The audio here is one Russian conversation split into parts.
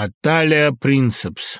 Аталия Принцепс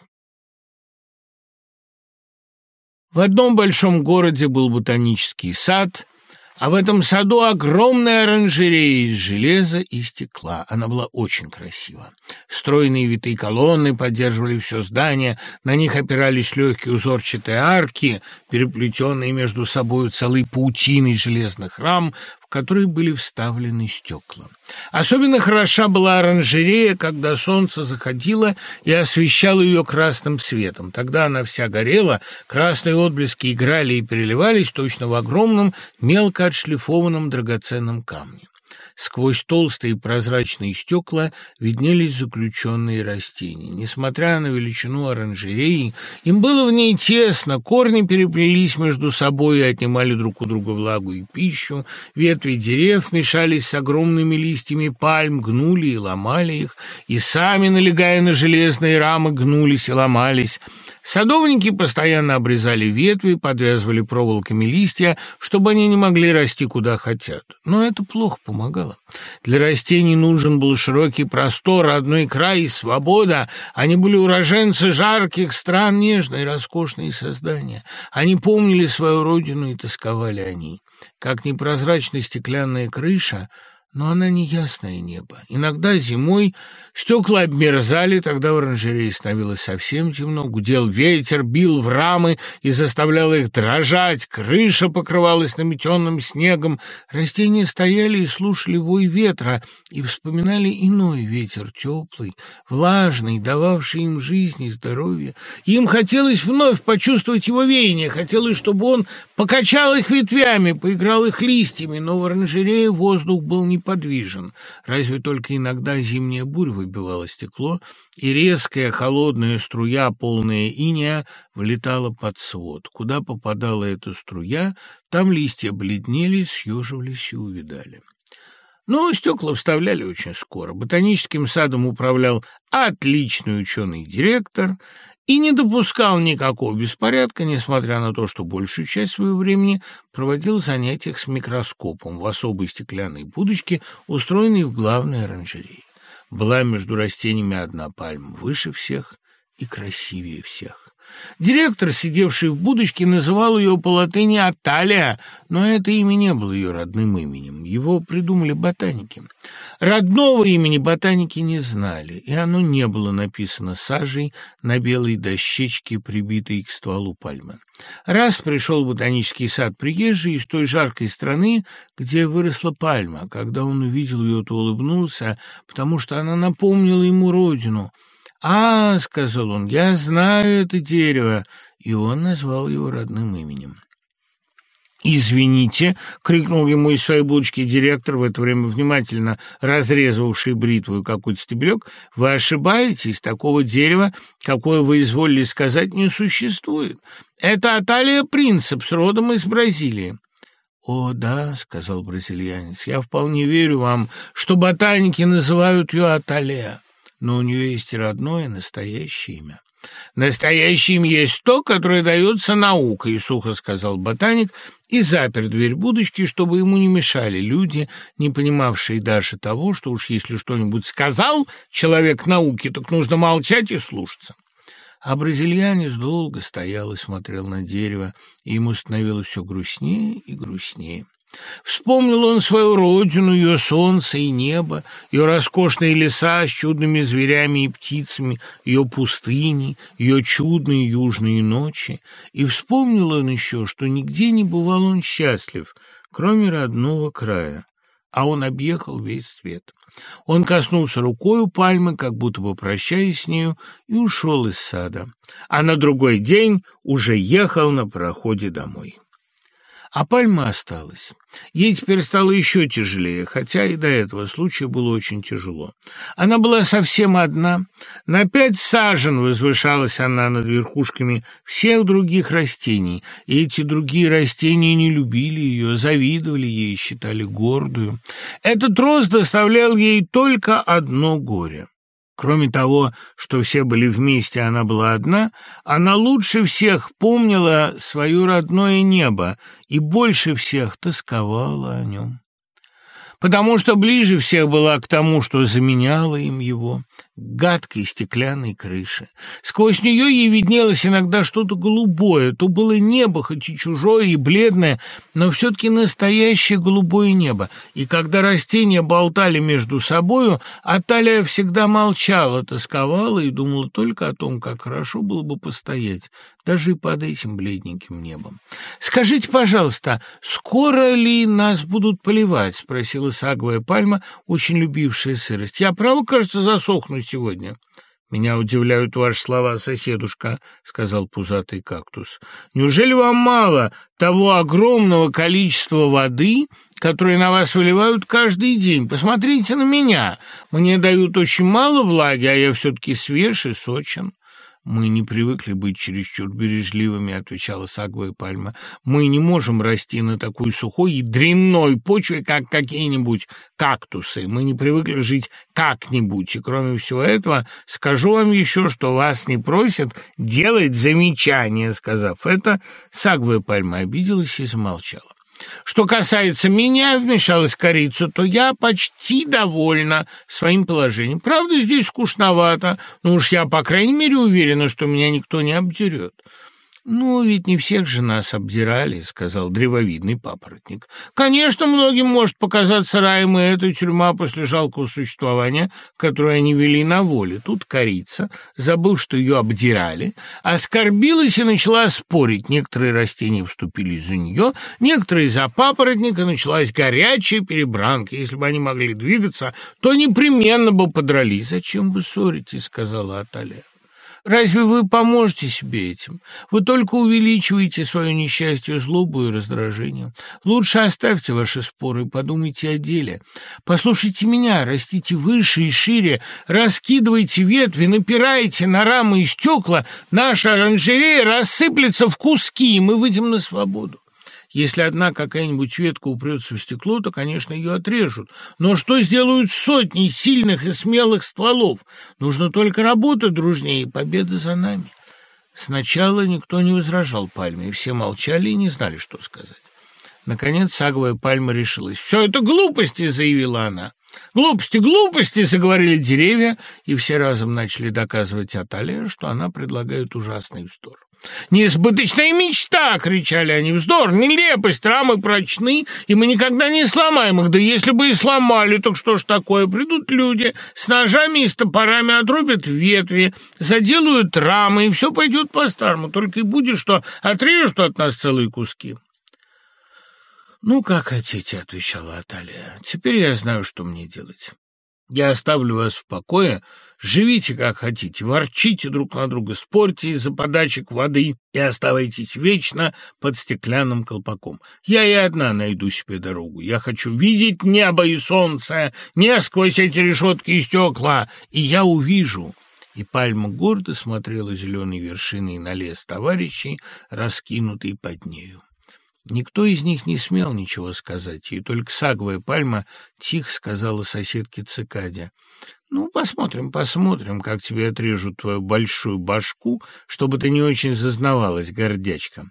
В одном большом городе был ботанический сад, а в этом саду огромная оранжерея из железа и стекла. Она была очень красива. Стройные витые колонны поддерживали все здание, на них опирались легкие узорчатые арки, переплетенные между собой целой паутиной железных рам, в которые были вставлены стекла. Особенно хороша была оранжерея, когда солнце заходило и освещало ее красным светом. Тогда она вся горела, красные отблески играли и переливались точно в огромном, мелко отшлифованном драгоценном камне. Сквозь толстые прозрачные стекла виднелись заключенные растения. Несмотря на величину оранжереи, им было в ней тесно, корни переплелись между собой и отнимали друг у друга влагу и пищу, ветви дерев мешались с огромными листьями пальм, гнули и ломали их, и сами, налегая на железные рамы, гнулись и ломались. Садовники постоянно обрезали ветви, подвязывали проволоками листья, чтобы они не могли расти куда хотят. Но это плохо. Для растений нужен был широкий простор, родной край и свобода. Они были уроженцы жарких стран, нежные, роскошные создания. Они помнили свою родину и тосковали о ней. Как непрозрачная стеклянная крыша — но она не ясное небо. Иногда зимой стекла обмерзали, тогда в оранжерее становилось совсем темно, гудел ветер, бил в рамы и заставлял их дрожать, крыша покрывалась наметенным снегом, растения стояли и слушали вой ветра и вспоминали иной ветер, теплый, влажный, дававший им жизнь и здоровье. Им хотелось вновь почувствовать его веяние, хотелось, чтобы он покачал их ветвями, поиграл их листьями, но в оранжерее воздух был не неподвижен, разве только иногда зимняя бурь выбивала стекло, и резкая холодная струя, полная иния, влетала под свод. Куда попадала эта струя, там листья бледнели, съеживались и увидали. Но стекла вставляли очень скоро. Ботаническим садом управлял отличный ученый директор, и не допускал никакого беспорядка, несмотря на то, что большую часть своего времени проводил в занятиях с микроскопом в особой стеклянной будочке, устроенной в главной оранжерее. Была между растениями одна пальма выше всех и красивее всех. Директор, сидевший в будочке, называл ее по латыни Аталия, но это имя не было ее родным именем. Его придумали ботаники. Родного имени ботаники не знали, и оно не было написано сажей на белой дощечке, прибитой к стволу пальмы. Раз пришел ботанический сад приезжий из той жаркой страны, где выросла пальма. Когда он увидел ее, то улыбнулся, потому что она напомнила ему родину — «А, — сказал он, — я знаю это дерево!» И он назвал его родным именем. «Извините!» — крикнул ему из своей будочки директор, в это время внимательно разрезавший бритву какой-то стебелек. «Вы ошибаетесь, такого дерева, какое вы изволили сказать, не существует. Это Аталия с родом из Бразилии». «О, да», — сказал бразильянец, — «я вполне верю вам, что ботаники называют ее Аталия» но у нее есть родное настоящее имя. «Настоящее имя есть то, которое дается наукой», — сухо сказал ботаник и запер дверь будочки, чтобы ему не мешали люди, не понимавшие даже того, что уж если что-нибудь сказал человек науки, так нужно молчать и слушаться. А бразильянец долго стоял и смотрел на дерево, и ему становилось все грустнее и грустнее. Вспомнил он свою родину, ее солнце и небо, ее роскошные леса с чудными зверями и птицами, ее пустыни, ее чудные южные ночи. И вспомнил он еще, что нигде не бывал он счастлив, кроме родного края, а он объехал весь свет. Он коснулся рукой пальмы, как будто бы прощаясь с нею, и ушел из сада, а на другой день уже ехал на пароходе домой. А пальма осталась. Ей теперь стало еще тяжелее, хотя и до этого случая было очень тяжело. Она была совсем одна. На пять сажен возвышалась она над верхушками всех других растений, и эти другие растения не любили ее, завидовали ей, считали гордую. Этот рост доставлял ей только одно горе. Кроме того, что все были вместе, она была одна, она лучше всех помнила свое родное небо и больше всех тосковала о нем. Потому что ближе всех была к тому, что заменяло им его, гадкой стеклянной крыши. Сквозь нее ей виднелось иногда что-то голубое. То было небо, хоть и чужое, и бледное, но все-таки настоящее голубое небо. И когда растения болтали между собою, Аталия всегда молчала, тосковала и думала только о том, как хорошо было бы постоять, даже и под этим бледненьким небом. «Скажите, пожалуйста, скоро ли нас будут поливать?» — спросила саговая пальма, очень любившая сырость. «Я, право, кажется, засохну сегодня». «Меня удивляют ваши слова, соседушка», — сказал пузатый кактус. «Неужели вам мало того огромного количества воды, которое на вас выливают каждый день? Посмотрите на меня. Мне дают очень мало влаги, а я все-таки свеж и сочен». «Мы не привыкли быть чересчур бережливыми», — отвечала саговая пальма. «Мы не можем расти на такой сухой и дрянной почве, как какие-нибудь кактусы. Мы не привыкли жить как-нибудь. И кроме всего этого, скажу вам еще, что вас не просят делать замечания». Сказав это, саговая пальма обиделась и замолчала. Что касается меня, вмешалась корица, то я почти довольна своим положением. Правда, здесь скучновато, но уж я, по крайней мере, уверена, что меня никто не обдерет. «Ну, ведь не всех же нас обдирали», — сказал древовидный папоротник. «Конечно, многим может показаться раем и эта тюрьма после жалкого существования, которое они вели на воле. Тут корица, забыв, что ее обдирали, оскорбилась и начала спорить. Некоторые растения вступили за нее, некоторые за папоротника. Началась горячая перебранка. Если бы они могли двигаться, то непременно бы подрались. «Зачем вы ссоритесь?» — сказала Аталия. Разве вы поможете себе этим? Вы только увеличиваете свое несчастье, злобу и раздражение. Лучше оставьте ваши споры и подумайте о деле. Послушайте меня, растите выше и шире, раскидывайте ветви, напирайте на рамы и стекла, наша оранжерея рассыплется в куски, и мы выйдем на свободу. Если одна какая-нибудь ветка упрется в стекло, то, конечно, ее отрежут. Но что сделают сотни сильных и смелых стволов? Нужно только работать дружнее, и победа за нами. Сначала никто не возражал пальме, и все молчали и не знали, что сказать. Наконец саговая пальма решилась. «Все это глупости!» — заявила она. «Глупости, глупости!» — заговорили деревья, и все разом начали доказывать Атале, что она предлагает ужасный вздор. «Несбыточная мечта!» — кричали они. «Вздор, нелепость, рамы прочны, и мы никогда не сломаем их. Да если бы и сломали, так что ж такое? Придут люди с ножами и с топорами, отрубят ветви, заделают рамы, и все пойдет по-старому. Только и будет, что отрежут от нас целые куски». «Ну, как хотите», — отвечала Аталия. «Теперь я знаю, что мне делать». Я оставлю вас в покое, живите как хотите, ворчите друг на друга, спорьте из-за подачек воды и оставайтесь вечно под стеклянным колпаком. Я и одна найду себе дорогу. Я хочу видеть небо и солнце, не сквозь эти решетки и стекла, и я увижу». И пальма гордо смотрела зеленой вершиной на лес товарищей, раскинутый под нею. Никто из них не смел ничего сказать, и только саговая пальма тихо сказала соседке цикаде. «Ну, посмотрим, посмотрим, как тебе отрежут твою большую башку, чтобы ты не очень зазнавалась, гордячка».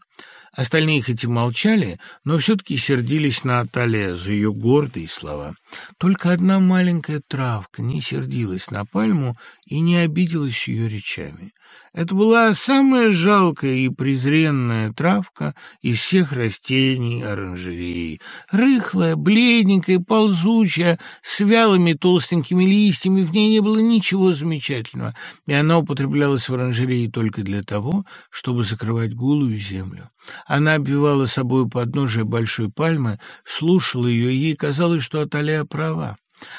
Остальные хоть и молчали, но все-таки сердились на Атале за ее гордые слова. Только одна маленькая травка не сердилась на пальму и не обиделась ее речами. Это была самая жалкая и презренная травка из всех растений оранжереи. Рыхлая, бледненькая, ползучая, с вялыми толстенькими листьями, в ней не было ничего замечательного, и она употреблялась в оранжерее только для того, чтобы закрывать голую землю. Она обвивала собой подножие большой пальмы, слушала ее, и ей казалось, что Аталия права.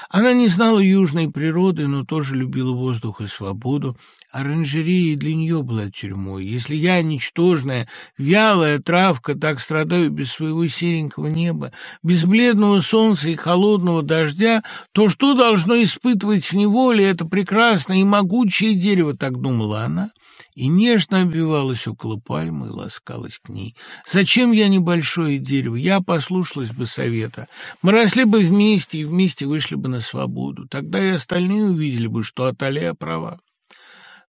Она не знала южной природы, но тоже любила воздух и свободу. Оранжерея для нее была тюрьмой. Если я, ничтожная, вялая травка, так страдаю без своего серенького неба, без бледного солнца и холодного дождя, то что должно испытывать в неволе это прекрасное и могучее дерево, так думала она и нежно обвивалась около пальмы и ласкалась к ней. «Зачем я небольшое дерево? Я послушалась бы совета. Мы росли бы вместе и вместе вышли бы на свободу. Тогда и остальные увидели бы, что Аталия права».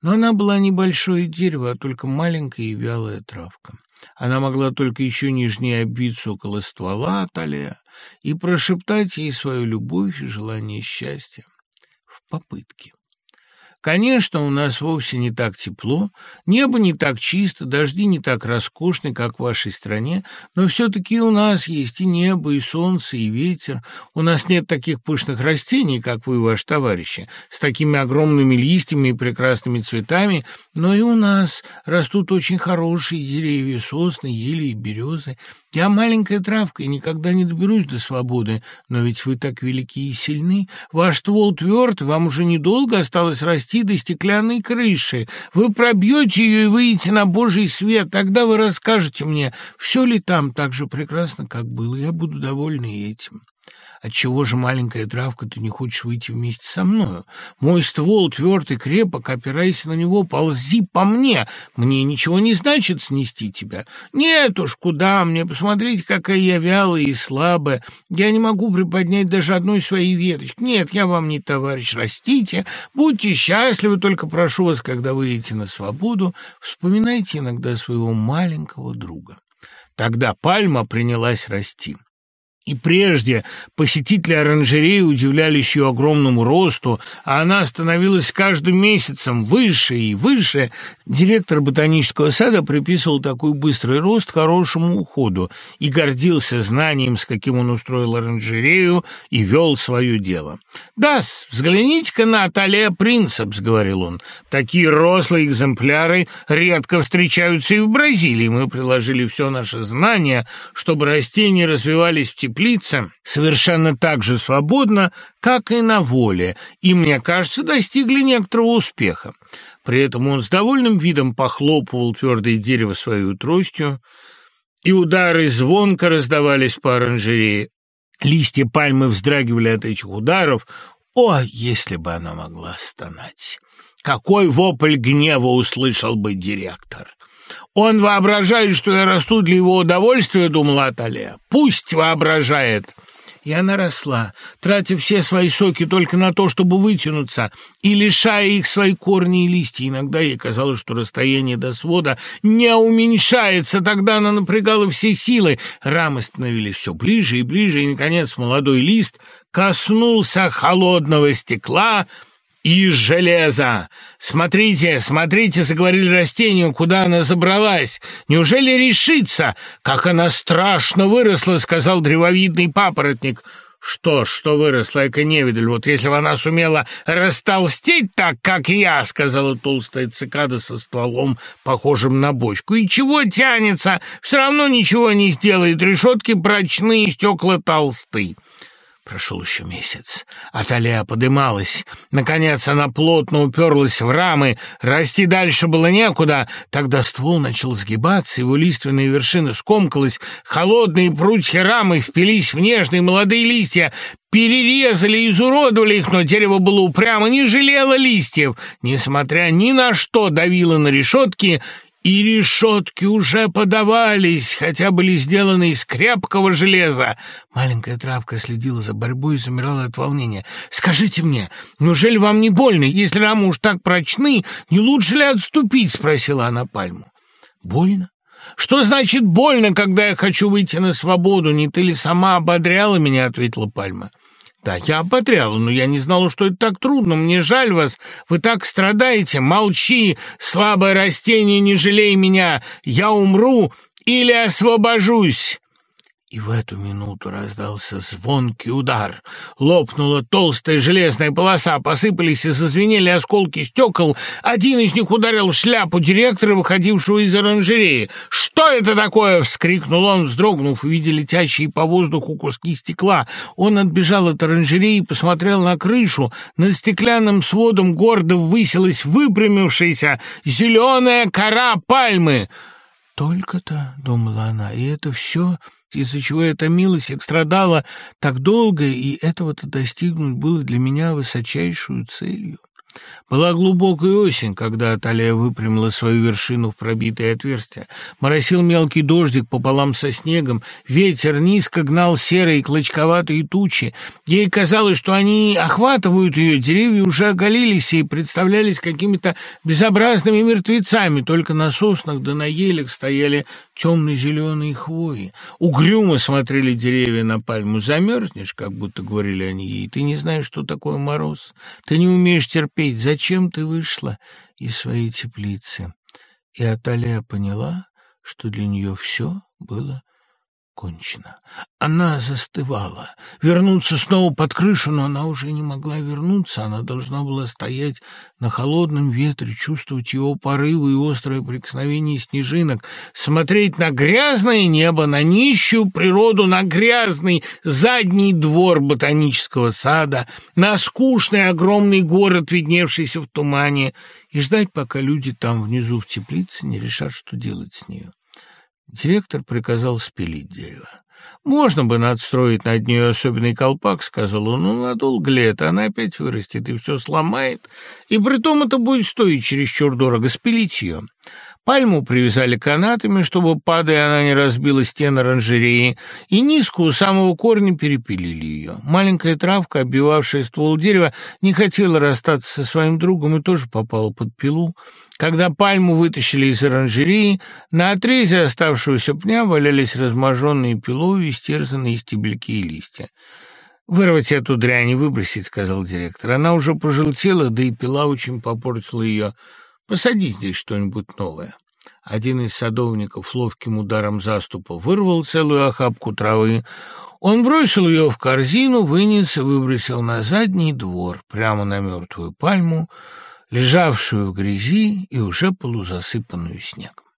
Но она была небольшое дерево, а только маленькая и вялая травка. Она могла только еще нежнее обиться около ствола Аталия и прошептать ей свою любовь и желание счастья в попытке. Конечно, у нас вовсе не так тепло, небо не так чисто, дожди не так роскошны, как в вашей стране, но все-таки у нас есть и небо, и солнце, и ветер. У нас нет таких пышных растений, как вы, ваши товарищи, с такими огромными листьями и прекрасными цветами, но и у нас растут очень хорошие деревья, сосны, ели и березы. Я маленькая травка и никогда не доберусь до свободы, но ведь вы так велики и сильны. Ваш ствол тверд, вам уже недолго осталось расти до стеклянной крыши. Вы пробьете ее и выйдете на Божий свет. Тогда вы расскажете мне, все ли там так же прекрасно, как было. Я буду довольна этим. Отчего же, маленькая травка, ты не хочешь выйти вместе со мною? Мой ствол твердый крепок, опирайся на него, ползи по мне. Мне ничего не значит снести тебя. Нет уж, куда мне? Посмотрите, какая я вялая и слабая. Я не могу приподнять даже одной своей веточки. Нет, я вам не товарищ. Растите, будьте счастливы, только прошу вас, когда выйдете на свободу, вспоминайте иногда своего маленького друга. Тогда пальма принялась расти. И прежде посетители оранжереи удивлялись ее огромному росту, а она становилась каждым месяцем выше и выше. Директор ботанического сада приписывал такой быстрый рост хорошему уходу и гордился знанием, с каким он устроил оранжерею и вел свое дело. Да взгляните-ка на Аталия Принцепс», — говорил он. «Такие рослые экземпляры редко встречаются и в Бразилии. Мы приложили все наше знание, чтобы растения развивались в теплице совершенно так же свободно, как и на воле, и, мне кажется, достигли некоторого успеха. При этом он с довольным видом похлопывал твердое дерево своей тростью, и удары звонко раздавались по оранжерее. Листья пальмы вздрагивали от этих ударов. О, если бы она могла стонать! Какой вопль гнева услышал бы директор! Он воображает, что я расту для его удовольствия, думала Аталия. Пусть воображает. И она росла, тратя все свои соки только на то, чтобы вытянуться, и лишая их свои корни и листья. Иногда ей казалось, что расстояние до свода не уменьшается. Тогда она напрягала все силы. Рамы становились все ближе и ближе, и, наконец, молодой лист коснулся холодного стекла — из железа. Смотрите, смотрите, заговорили растению, куда она забралась. Неужели решится? Как она страшно выросла, сказал древовидный папоротник. Что что выросла, эко невидаль. Вот если бы она сумела растолстеть так, как я, сказала толстая цикада со стволом, похожим на бочку. И чего тянется? Все равно ничего не сделает. Решетки прочные, стекла толстые. Прошел еще месяц. Аталия подымалась. Наконец она плотно уперлась в рамы. Расти дальше было некуда. Тогда ствол начал сгибаться, его лиственные вершины скомкалась. Холодные прутья рамы впились в нежные молодые листья, перерезали, изуродовали их, но дерево было упрямо, не жалело листьев. Несмотря ни на что давило на решетки и решетки уже подавались, хотя были сделаны из крепкого железа. Маленькая травка следила за борьбой и замирала от волнения. «Скажите мне, неужели вам не больно? Если рамы уж так прочны, не лучше ли отступить?» — спросила она пальму. «Больно? Что значит больно, когда я хочу выйти на свободу? Не ты ли сама ободряла меня?» — ответила пальма. Да, я ободряла, но я не знала, что это так трудно. Мне жаль вас. Вы так страдаете. Молчи, слабое растение, не жалей меня. Я умру или освобожусь. И в эту минуту раздался звонкий удар. Лопнула толстая железная полоса, посыпались и зазвенели осколки стекол. Один из них ударил в шляпу директора, выходившего из оранжереи. «Что это такое?» — вскрикнул он, вздрогнув, увидя летящие по воздуху куски стекла. Он отбежал от оранжереи и посмотрел на крышу. Над стеклянным сводом гордо высилась выпрямившаяся зеленая кора пальмы. «Только-то», — думала она, — «и это все...» из-за чего я томилась и страдала так долго, и этого-то достигнуть было для меня высочайшую целью. Была глубокая осень, когда Аталия выпрямила свою вершину в пробитое отверстие. Моросил мелкий дождик пополам со снегом, ветер низко гнал серые клочковатые тучи. Ей казалось, что они охватывают ее, деревья уже оголились и представлялись какими-то безобразными мертвецами, только на соснах да на елях стояли темно-зеленые хвои. Угрюмо смотрели деревья на пальму. «Замерзнешь», как будто говорили они ей. «Ты не знаешь, что такое мороз. Ты не умеешь терпеть. Зачем ты вышла из своей теплицы?» И Аталия поняла, что для нее все было кончено. Она застывала. Вернуться снова под крышу, но она уже не могла вернуться. Она должна была стоять на холодном ветре, чувствовать его порывы и острое прикосновение снежинок, смотреть на грязное небо, на нищую природу, на грязный задний двор ботанического сада, на скучный огромный город, видневшийся в тумане, и ждать, пока люди там внизу в теплице не решат, что делать с нею. Директор приказал спилить дерево. «Можно бы надстроить над нее особенный колпак», — сказал он, — «но надолго ли это? Она опять вырастет и все сломает. И притом это будет стоить чересчур дорого спилить ее». Пальму привязали канатами, чтобы, падая, она не разбила стены оранжереи, и низко у самого корня перепилили ее. Маленькая травка, оббивавшая ствол дерева, не хотела расстаться со своим другом и тоже попала под пилу. Когда пальму вытащили из оранжереи, на отрезе оставшегося пня валялись разможенные пилой и стерзанные стебельки и листья. «Вырвать эту дрянь и выбросить», — сказал директор. «Она уже пожелтела, да и пила очень попортила ее. Посади здесь что-нибудь новое». Один из садовников ловким ударом заступа вырвал целую охапку травы. Он бросил ее в корзину, вынес и выбросил на задний двор, прямо на мертвую пальму, лежавшую в грязи и уже полузасыпанную снегом.